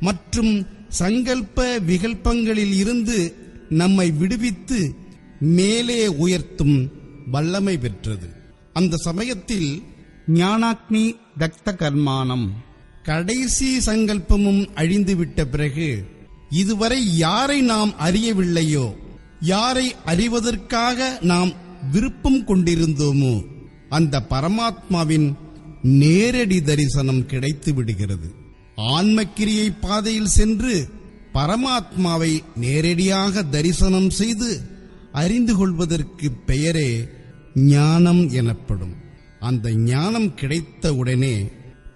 [SPEAKER 1] மற்றும் சங்கல்ப விகல்பங்களில் இருந்து நம்மை விடுவித்து மேலே உயர்த்தும் வல்லமை பெற்றது. அந்த சமயத்தில் ஞானாக்னி தக்த கர்மானம். கடைசி சங்கல்பமும் அழிந்துவிட்ட பிறகு இதுவரை யாரை நாம் அறியவில்லையோ யாரை அறிவதற்காக நாம் விருப்பம் கொண்டிருந்தோமோ அந்த பரமாத்மாவின் நேரடி தரிசனம் கிடைத்து விடுகிறது. ஆன்மக்கிரியை பாதையில் சென்று பரமாத்மாவை நேரடியாக தரிசனம் செய்து அறிந்து கொள்வதற்கு பெயரே ஞானம் எனப்படும். அந்த ஞானம் கிடைத்த உடனே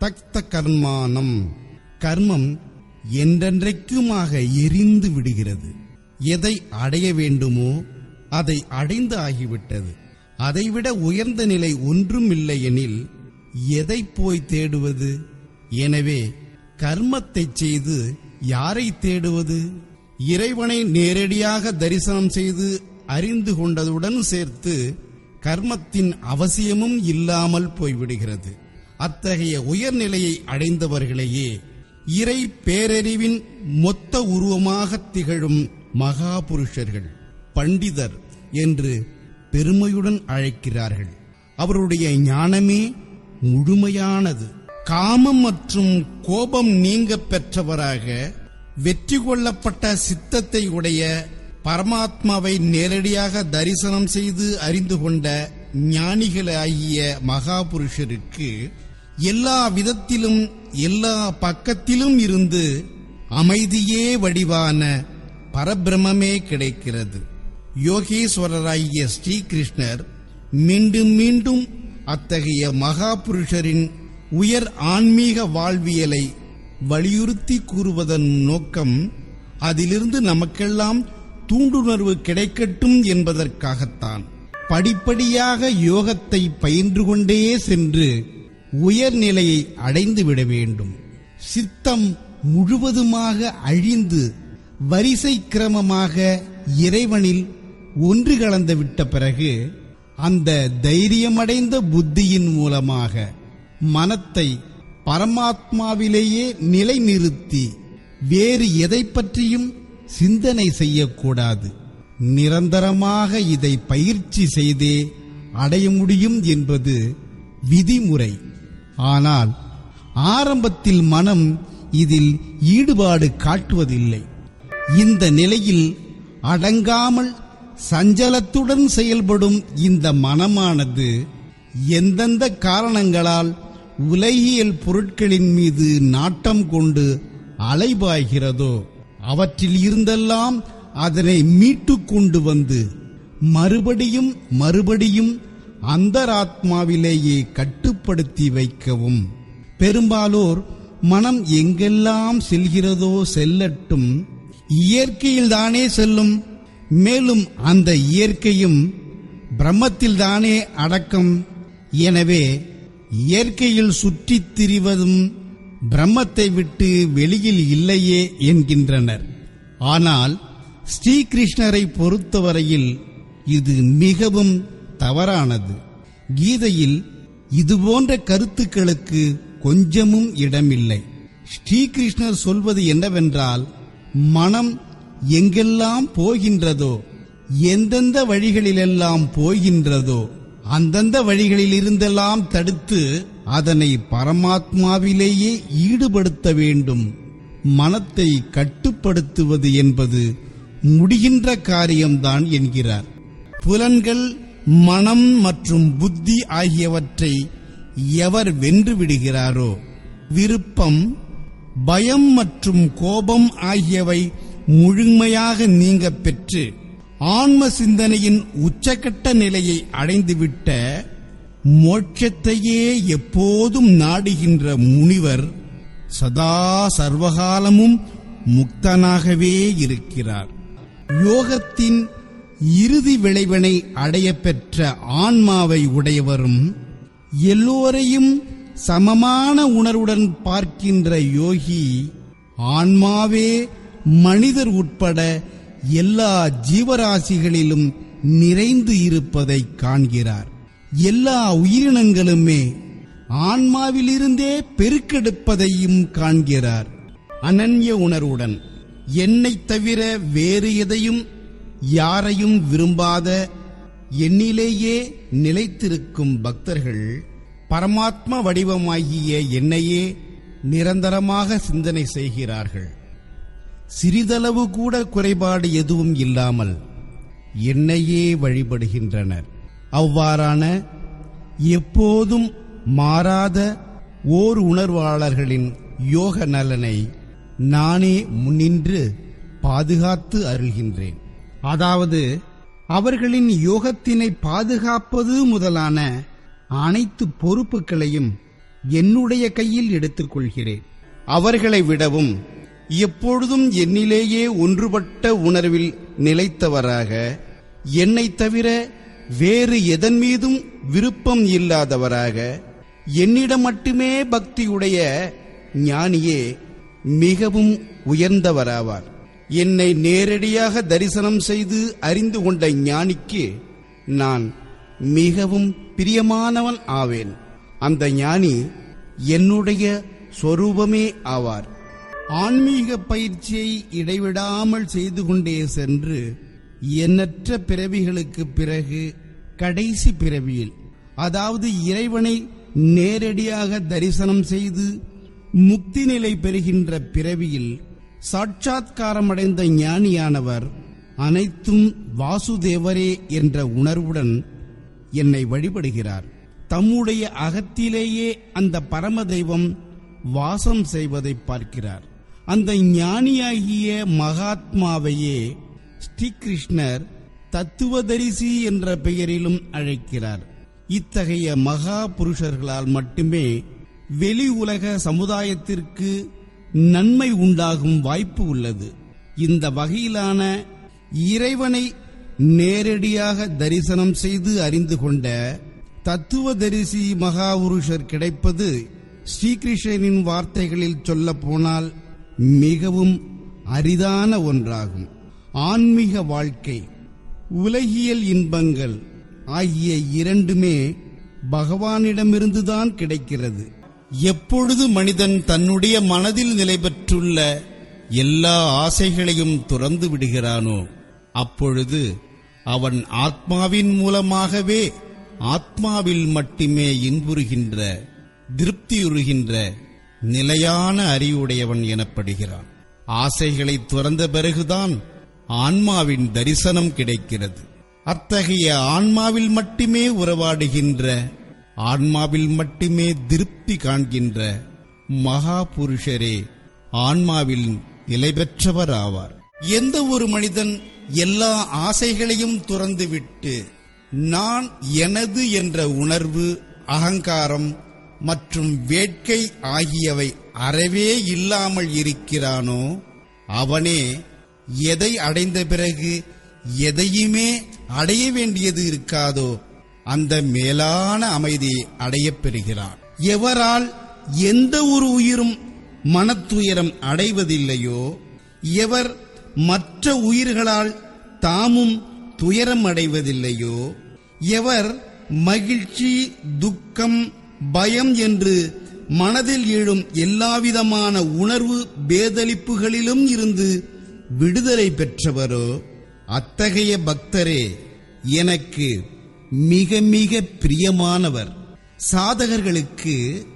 [SPEAKER 1] தக்த கர்மானம் கர்மம் என்றென்றைக்குமாக எரிந்து விடுகிறது. எதை அடைய வேண்டுமோ அதை அடைந்து ஆகிவிட்டது. அதைவிட உயர்ந்த நிலை ஒன்றும் இல்லை எனில் எதை போய் தேடுவது? எனவே கர்மத்தை செய்து யாரை தேடுவது? இறைவனை நேரடியாக தரிசனம் செய்து அறிந்து கொண்டதுடன் சேர்த்து கர்மத்தின் அவசியமும் இல்லாமல் போய்விடுகிறது. அத்தகைய உயர்நிலையை அடைந்தவர்களையே இறை பேரறிவின் மொத்த உருவமாக திகழும் மகாபுருஷர்கள் பண்டிதர் என்று பெருமையுடன் அழைக்கிறார்கள். அவருடைய ஞானமே முழுமையானது. காமம் மற்றும் கோபம் நீங்க பெற்றவராக வெற்றி கொள்ளப்பட்ட சித்தத்தை உடைய பரமாத்மாவை நேரடியாக தரிசனம் செய்து அறிந்து கொண்ட ஞானிகளாகிய மகாபுருஷருக்கு எல்லா விதத்திலும் எல்லா பக்கத்திலும் இருந்து அமைதியே வடிவான பரபிரமே கிடைக்கிறது. யோகேஸ்வரராகிய ஸ்ரீகிருஷ்ணர் மீண்டும் மீண்டும் அத்தகைய மகாபுருஷரின் உயர் ஆன்மீக வாழ்வியலை வலியுறுத்தி கூறுவதன் நோக்கம் அதிலிருந்து நமக்கெல்லாம் தூண்டுணர்வு கிடைக்கட்டும் என்பதற்காகத்தான். படிப்படியாக யோகத்தை பயின்று கொண்டே சென்று உயர்நிலையை அடைந்து விட வேண்டும். சித்தம் முழுவதுமாக அழிந்து வரிசை கிரமமாக இறைவனில் ஒன்று கலந்து விட்ட பிறகு அந்த தைரியமடைந்த புத்தியின் மூலமாக மனத்தை பரமாத்மாவிலேயே நிலைநிறுத்தி வேறு எதை பற்றியும் சிந்தனை செய்யக்கூடாது. நிரந்தரமாக இதை பயிற்சி செய்தே அடைய முடியும் என்பது விதிமுறை. ஆனால் ஆரம்பத்தில் மனம் இதில் ஈடுபாடு காட்டுவதில்லை. இந்த நிலையில் அடங்காமல் சஞ்சலத்துடன் செயல்படும் இந்த மனமானது எந்தெந்த காரணங்களால் உலகியல் பொருட்களின் மீது நாட்டம் கொண்டு அலைபாய்கிறதோ அவற்றில் இருந்தெல்லாம் அதனை மீட்டு கொண்டு வந்து மறுபடியும் மறுபடியும் அந்தராத்மாவிலேயே கட்டுப்படுத்தி வைக்கவும். பெரும்பாலோர் மனம் எங்கெல்லாம் செல்கிறதோ செல்லட்டும் இயற்கையில் தானே செல்லும். மேலும் அந்த இயற்கையும் பிரம்மத்தில் தானே அடக்கம். எனவே இயற்கையில் சுற்றித் திரிவதும் பிரம்மத்தை விட்டு வெளியில் இல்லையே என்கின்றனர். ஆனால் ஸ்ரீகிருஷ்ணரை பொறுத்தவரையில் இது மிகவும் தவறானது. கீதையில் இதுபோன்ற கருத்துக்களுக்கு கொஞ்சமும் இடமில்லை. ஸ்ரீகிருஷ்ணர் சொல்வது என்னவென்றால் மனம் எங்கெல்லாம் போகின்றதோ எந்தெந்த வழிகளிலெல்லாம் போகின்றதோ அந்தந்த வழிகளில் இருந்தெல்லாம் தடுத்து அதனை பரமாத்மாவிலேயே ஈடுபடுத்த வேண்டும். மனத்தை கட்டுப்படுத்துவது என்பது முடிகின்ற காரியம்தான் என்கிறார். புலன்கள் மனம் மற்றும் புத்தி ஆகியவற்றை எவர் வென்று விடுகிறாரோ? விருப்பம் பயம் மற்றும் கோபம் ஆகியவை முழுமையாக நீங்க பெற்று ஆன்ம சிந்தனையின் உச்சக்கட்ட நிலையை அடைந்துவிட்ட மோட்சத்தையே எப்போதும் நாடுகின்ற முனிவர் சதா சர்வகாலமும் முக்தனாகவே இருக்கிறார். யோகத்தின் இறுதி விளைவினை அடைய பெற்ற ஆன்மாவை உடையவரும் எல்லோரையும் சமமான உணர்வுடன் பார்க்கின்ற யோகி ஆன்மாவே மனிதர் உட்பட எல்லா ஜீவராசிகளிலும் நிறைந்து இருப்பதை காண்கிறார். எல்லா உயிரினங்களுமே ஆன்மாவிலிருந்தே பெருக்கெடுப்பதையும் காண்கிறார். அனன்ய உணர்வுடன் என்னைத் தவிர வேறு எதையும் யாரையும் விரும்பாத என்னிலேயே நிலைத்திருக்கும் பக்தர்கள் பரமாத்ம வடிவமாகிய என்னையே நிரந்தரமாக சிந்தனை செய்கிறார்கள். சிறிதளவு கூட குறைபாடு எதுவும் இல்லாமல் என்னையே வழிபடுகின்றனர். அவ்வாறான எப்போதும் மாறாத ஓர் உணர்வாளர்களின் யோக நலனை நானே முன்னின்று பாதுகாத்து அருள்கின்றேன். அதாவது அவர்களின் யோகத்தினை பாதுகாப்பது முதலான அனைத்து பொறுப்புகளையும் என்னுடைய கையில் எடுத்துக்கொள்கிறேன். அவர்களை விடவும் எப்பொழுதும் என்னிலேயே ஒன்றுபட்ட உணர்வில் நிலைத்தவராக என்னை தவிர வேறு எதன் மீதும் விருப்பம் இல்லாதவராக என்னிடம் மட்டுமே பக்தியுடைய ஞானியே மிகவும் உயர்ந்தவராவார். என்னை நேரடியாக தரிசனம் செய்து அறிந்து கொண்ட ஞானிக்கு நான் மிகவும் பிரியமானவன் ஆவேன். அந்த ஞானி என்னுடைய சொரூபமே ஆவார். ஆன்மீக பயிற்சியை இடைவிடாமல் செய்து கொண்டே சென்று எண்ணற்ற பிறவிகளுக்கு பிறகு கடைசி பிறவியில் அதாவது இறைவனை நேரடியாக தரிசனம் செய்து முக்தி நிலை பெறுகின்ற பிறவியில் சாட்சாத்காரமடைந்த ஞானியானவர் அனைத்தும் வாசுதேவரே என்ற உணர்வுடன் என்னை வழிபடுகிறார். தம்முடைய அகத்திலேயே அந்த பரம தெய்வம் வாசம் செய்வதை பார்க்கிறார். அந்த ஞானியாகிய மகாத்மாவையே ஸ்ரீகிருஷ்ணர் தத்துவதரிசி என்ற பெயரிலும் அழைக்கிறார். இத்தகைய மகா புருஷர்களால் மட்டுமே வெளி உலக சமுதாயத்திற்கு நன்மை உண்டாகும் வாய்ப்பு உள்ளது. இந்த வகையிலான இறைவனை நேரடியாக தரிசனம் செய்து அறிந்து கொண்ட தத்துவதரிசி மகாபுருஷர் கிடைப்பது ஸ்ரீகிருஷ்ணனின் வார்த்தைகளில் சொல்லப்போனால் மிகவும் அரிதான ஒன்றாகும். ஆன்மீக வாழ்க்கை உலகியல் இன்பங்கள் ஆகிய இரண்டுமே பகவானிடமிருந்துதான் கிடைக்கிறது. எப்பொழுது மனிதன் தன்னுடைய மனதில் நிலை பெற்றுள்ள எல்லா ஆசைகளையும் துறந்து விடுகிறானோ அப்பொழுது அவன் ஆத்மாவின் மூலமாகவே ஆத்மாவில் மட்டுமே இன்புறுகின்ற திருப்தியுறுகின்ற நிலையான அறிவுடையவன் எனப்படுகிறான். ஆசைகளை துறந்த பிறகுதான் ஆன்மாவின் தரிசனம் கிடைக்கிறது. அத்தகைய ஆன்மாவில் மட்டுமே உறவாடுகின்ற ஆன்மாவில் மட்டுமே திருப்தி காண்கின்ற மகா புருஷரே ஆன்மாவில் நிலை பெற்றவர் ஆவார் எந்த ஒரு மனிதன் எல்லா ஆசைகளையும் துறந்துவிட்டு நான் எனது என்ற உணர்வு அகங்காரம் மற்றும் வேட்கை ஆகியவை அறவே இல்லாமல் இருக்கிறானோ அவனே எதை அடைந்த பிறகு எதையுமே அடைய வேண்டியது இருக்காதோ அந்த மேலான அமைதியை அடையப் பெறுகிறான். எவரால் எந்த ஒரு உயிரும் மனத்துயரம் அடைவதில்லையோ எவர் மற்ற உயிர்களால் தாமும் துயரம் அடைவதில்லையோ எவர் மகிழ்ச்சி துக்கம் பயம் என்று மனதில் எழும் எல்லாவிதமான உணர்வு பேதலிப்புகளிலும் இருந்து விடுதலை பெற்றவரோ அத்தகைய பக்தரே எனக்கு மிக மிக பிரியமானவர். சாதகர்களுக்கு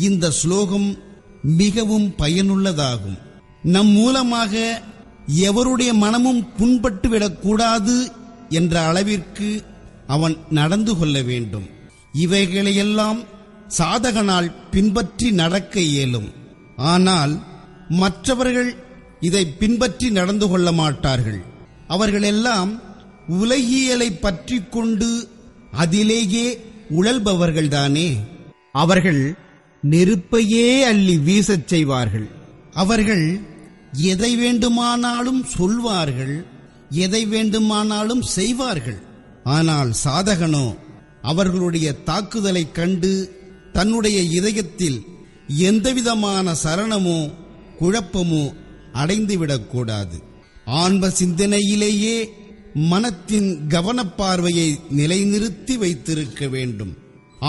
[SPEAKER 1] இந்த ஸ்லோகம் மிகவும் பயனுள்ளதாகும். நம் மூலமாக எவருடைய மனமும் புண்பட்டு விடக்கூடாது என்ற அளவிற்கு அவன் நடந்து கொள்ள வேண்டும். இவைகளையெல்லாம் சாதகனால் பின்பற்றி நடக்க இயலும். ஆனால் மற்றவர்கள் இதை பின்பற்றி நடந்து கொள்ள மாட்டார்கள். அவர்களெல்லாம் உலகியலை பற்றி கொண்டு அதிலேயே உழல்பவர்கள்தானே?
[SPEAKER 2] அவர்கள் நெருப்பையே அள்ளி வீசச் செய்வார்கள்.
[SPEAKER 1] அவர்கள் எதை வேண்டுமானாலும் சொல்வார்கள் எதை வேண்டுமானாலும் செய்வார்கள். ஆனால் சாதகனோ அவர்களுடைய தாக்குதலை கண்டு தன்னுடைய இதயத்தில் எந்தவிதமான சரணமோ குழப்பமோ அடைந்துவிடக்கூடாது. ஆன்ம சிந்தனையிலேயே மனத்தின் கவனப்பார்வையை நிலைநிறுத்தி வைத்திருக்க வேண்டும்.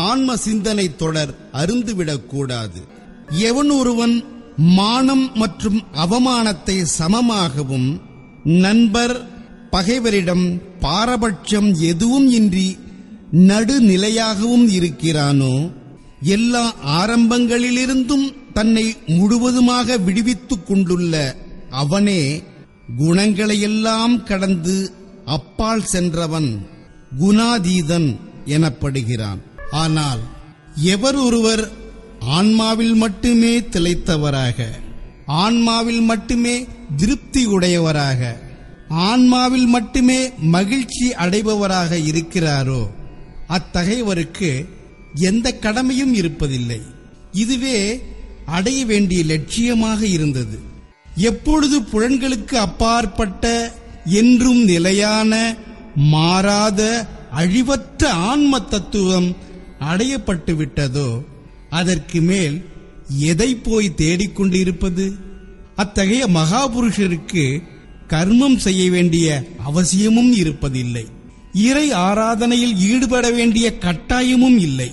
[SPEAKER 1] ஆன்ம சிந்தனை தொடர் அருந்துவிடக்கூடாது. எவன் ஒருவன் மானம் மற்றும் அவமானத்தை சமமாகவும் நண்பர் பகைவரிடம் பாரபட்சம் எதுவும் இன்றி நடுநிலையாகவும் இருக்கிறானோ எல்லா ஆரம்பங்களிலிருந்தும் தன்னை முழுவதுமாக விடுவித்துக் கொண்டுள்ள அவனே குணங்களையெல்லாம் கடந்து அப்பால் சென்றவன் குணாதீதன் எனப்படுகிறான். ஆனால் எவர் ஒருவர் ஆன்மாவில் மட்டுமே திளைத்தவராக ஆன்மாவில் மட்டுமே திருப்தி உடையவராக ஆன்மாவில் மட்டுமே மகிழ்ச்சி அடைபவராக இருக்கிறாரோ அத்தகையவருக்கு எந்த கடமையும் இருப்பதில்லை. இதுவே அடைய வேண்டிய லட்சியமாக இருந்தது. எப்பொழுது புலன்களுக்கு அப்பாற்பட்ட என்றும் நிலையான மாறாத அழிவற்ற ஆன்ம தத்துவம் அடையப்பட்டு விட்டதோ அதற்கு மேல் எதை போய் தேடிக்கொண்டிருப்பது அத்தகைய மகாபுருஷருக்கு கர்மம் செய்ய வேண்டிய அவசியமும் இருப்பதில்லை. இறை ஆராதனையில் ஈடுபட வேண்டிய கட்டாயமும் இல்லை.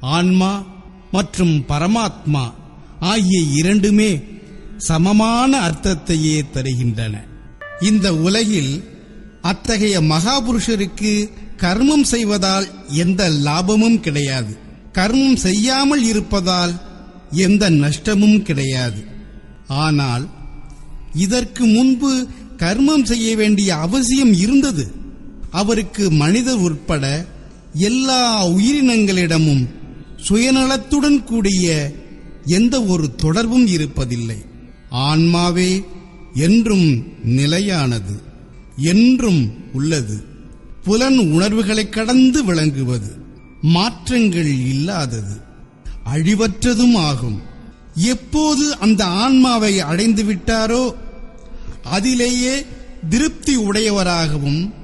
[SPEAKER 1] ஆன்மா மற்றும் பரமாத்மா ஆகிய இரண்டுமே சமமான அர்த்தத்தையே தருகின்றன. இந்த உலகில் அத்தகைய மகாபுருஷருக்கு கர்மம் செய்வதால் எந்த லாபமும் கிடையாது. கர்மம் செய்யாமல் இருப்பதால் எந்த நஷ்டமும் கிடையாது. ஆனால் இதற்கு முன்பு கர்மம் செய்ய வேண்டிய அவசியம் இருந்தது. அவருக்கு மனிதர் உட்பட எல்லா உயிரினங்களிடமும் சுயநலத்துடன் கூடிய எந்த ஒரு தொடர்பும் இருப்பதில்லை. ஆன்மாவே என்றும் நிலையானது என்றும் உள்ளது. புலன் உணர்வுகளை கடந்து விளங்குவது மாற்றங்கள் இல்லாதது அழிவற்றதும் ஆகும். எப்போது அந்த ஆன்மாவை அடைந்து விட்டாரோ அதிலேயே திருப்தி உடையவராகவும்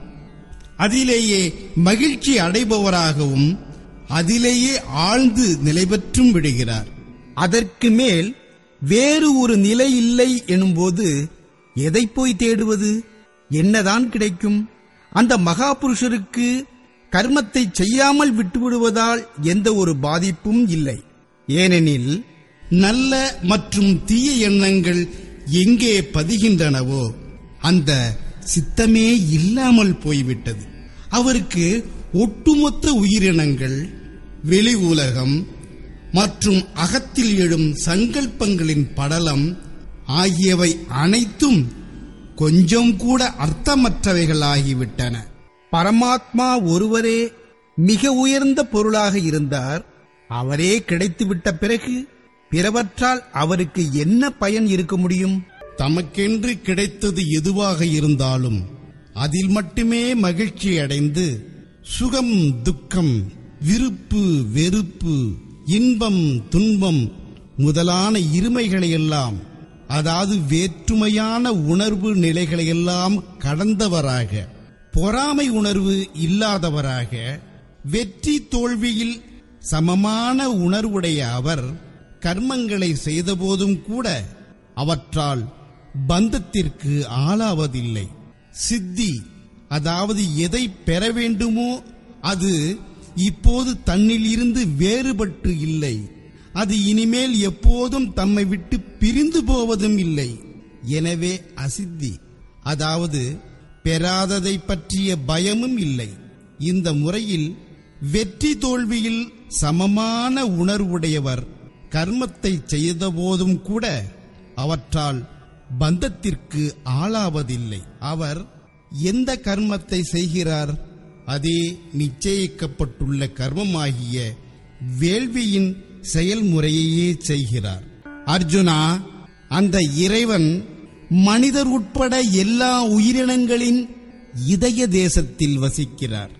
[SPEAKER 1] அதிலேயே மகிழ்ச்சி அடைபவராகவும் அதிலேயே ஆழ்ந்து நிலை பெற்றும் விடுகிறார்.
[SPEAKER 2] அதற்கு மேல் வேறு ஒரு நிலை இல்லை எனும்போது எதை போய் தேடுவது? என்னதான் கிடைக்கும்? அந்த மகாபுருஷருக்கு கர்மத்தை செய்யாமல் விட்டுவிடுவதால் எந்த ஒரு பாதிப்பும் இல்லை. ஏனெனில்
[SPEAKER 1] நல்ல மற்றும் தீய எண்ணங்கள் எங்கே பதிகின்றனவோ அந்த சித்தமே இல்லாமல் போய்விட்டது. அவருக்கு ஒட்டுமொத்த உயிரினங்கள் வெளி உலகம் மற்றும் அகத்தில் எழும் சங்கல்பங்களின் படலம் ஆகியவை அனைத்தும் கொஞ்சம் கூட அர்த்தமற்றவைகளாகிவிட்டன.
[SPEAKER 2] பரமாத்மா ஒருவரே மிக உயர்ந்த பொருளாக இருந்தார். அவரே கிடைத்துவிட்ட பிறகு பிறவற்றால் அவருக்கு என்ன பயன் இருக்க முடியும்?
[SPEAKER 1] தமக்கென்று கிடைத்தது எதுவாக இருந்தாலும் அதில் மட்டுமே மகிழ்ச்சி அடைந்து சுகம் துக்கம் விருப்பு வெறுப்பு இன்பம் துன்பம் முதலான இருமைகளையெல்லாம் அதாவது வேற்றுமையான உணர்வு நிலைகளையெல்லாம் கடந்தவராக பொறாமை உணர்வு இல்லாதவராக வெற்றி தோல்வியில் சமமான உணர்வுடைய அவர் கர்மங்களை செய்தபோதும் கூட அவற்றால் பந்தத்திற்கு ஆளாவதில்லை. சித்தி அதாவது எதை பெற வேண்டுமோ அது இப்போது தன்னில் இருந்து வேறுபட்டு இல்லை. அது இனிமேல் எப்போதும் தம்மை விட்டு பிரிந்து போவதும் இல்லை. எனவே அசித்தி அதாவது பெறாததை பற்றிய பயமும் இல்லை. இந்த முறையில் வெற்றி தோல்வியில் சமமான உணர்வுடையவர் கர்மத்தை செய்தபோதும் கூட அவற்றால் பந்தத்திற்கு ஆளாவதில்லை. அவர் எந்த கர்மத்தை செய்கிறார்? அதே நிச்சயிக்கப்பட்டுள்ள கர்மமாகிய வேள்வியின் செயல்முறையையே செய்கிறார். அர்ஜுனா அந்த இறைவன் மனிதர் உட்பட எல்லா உயிரினங்களின் இதய தேசத்தில் வசிக்கிறார்.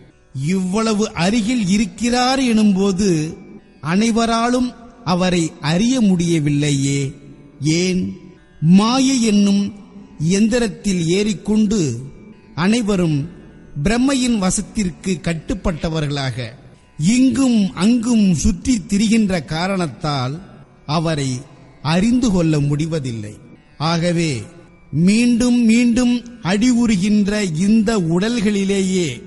[SPEAKER 1] இவ்வளவு அருகில் இருக்கிறார் எனும்போது அனைவராலும் அவரை அறிய முடியவில்லையே. ஏன்? மாயை என்னும் எந்திரத்தில் ஏறிக்கொண்டு அனைவரும் பிரம்மையின் வசத்திற்கு கட்டுப்பட்டவர்களாக இங்கும் அங்கும் சுற்றி திரிகின்ற காரணத்தால் அவரை அறிந்து கொள்ள முடிவதில்லை. ஆகவே மீண்டும் மீண்டும் அடிவுறுகின்ற இந்த உடல்களிலேயே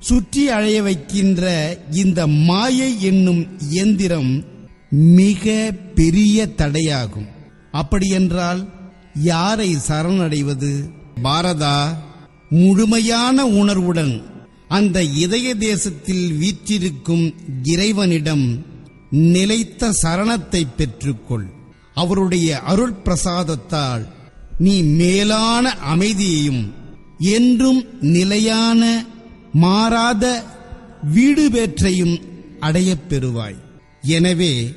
[SPEAKER 1] சுற்றி அழைய வைக்கின்ற இந்த மாயை என்னும் இயந்திரம் மிக பெரிய தடையாகும். அப்படியென்றால் யாரை சரணடைவது? பாரதா முழுமையான உணர்வுடன் அந்த இதய தேசத்தில் வீற்றிருக்கும் இறைவனிடம் நிலைத்த சரணத்தை பெற்றுக்கொள். அவருடைய அருள் பிரசாதத்தால் நீ மேலான அமைதியையும் என்றும் நிலையான மாறாத வீடு பேற்றையும் அடையப் பெறுவாய். எனவே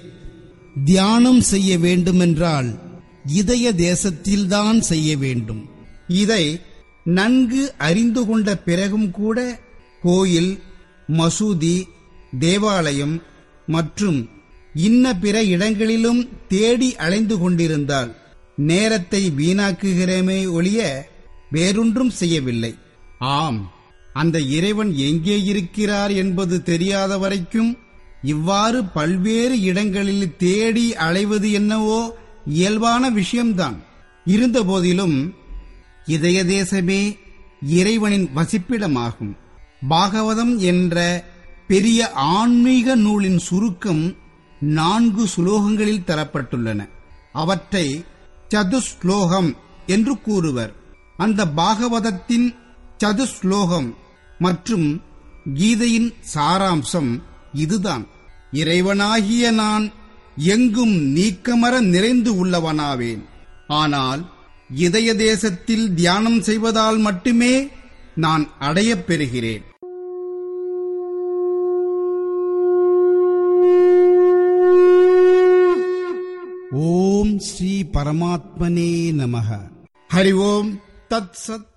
[SPEAKER 1] தியானம் செய்ய வேண்டுமென்றால் இதய தேசத்தில்தான் செய்ய வேண்டும்.
[SPEAKER 2] இதை நன்கு அறிந்து கொண்ட பிறகும் கூட கோயில் மசூதி தேவாலயம் மற்றும் இன்ன பிற இடங்களிலும் தேடி அலைந்து கொண்டிருந்தால் நேரத்தை வீணாக்குகிறேமே ஒழிய வேறொன்றும் செய்யவில்லை. ஆம் அந்த இறைவன் எங்கே இருக்கிறார் என்பது தெரியாத வரைக்கும் இவ்வாறு பல்வேறு இடங்களில் தேடி அலைவது என்னவோ இயல்பான விஷயம்தான். இருந்தபோதிலும் இதய தேசமே இறைவனின் வசிப்பிடமாகும். பாகவதம் என்ற பெரிய ஆன்மீக நூலின் சுருக்கம் நான்கு சுலோகங்களில் தரப்பட்டுள்ளன. அவற்றை சதுஸ்லோகம் என்று கூறுவர். அந்த பாகவதத்தின் சதுஸ்லோகம் மற்றும் கீதையின் சாராம்சம் இதுதான். இறைவனாகிய நான் எங்கும் நீக்கமர நிறைந்து உள்ளவனாவேன். ஆனால் இதய தேசத்தில் தியானம் செய்வதால் மட்டுமே நான் அடையப் பெறுகிறேன்.
[SPEAKER 1] ஓம் ஸ்ரீ பரமாத்மனே நமக.
[SPEAKER 2] ஹரி ஓம். தத் சத்